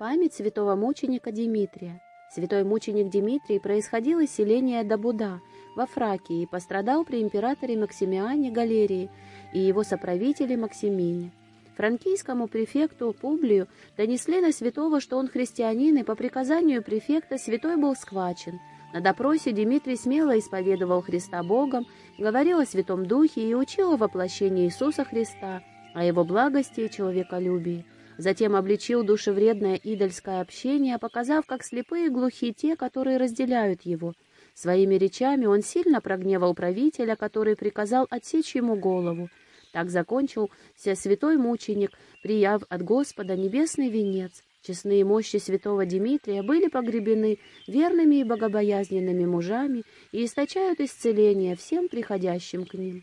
Память святого мученика Димитрия. Святой мученик Димитрий происходил из селения Дабуда во Фракии и пострадал при императоре Максимиане Галерии и его соправителе Максимине. Франкийскому префекту Публию донесли на святого, что он христианин, и по приказанию префекта святой был схвачен. На допросе Дмитрий смело исповедовал Христа Богом, говорил о Святом Духе и учил о воплощении Иисуса Христа, о его благости и человеколюбии. Затем обличил душевредное идольское общение, показав, как слепые и глухие те, которые разделяют его. Своими речами он сильно прогневал правителя, который приказал отсечь ему голову. Так закончился святой мученик, прияв от Господа небесный венец. Честные мощи святого Дмитрия были погребены верными и богобоязненными мужами и источают исцеление всем приходящим к ним.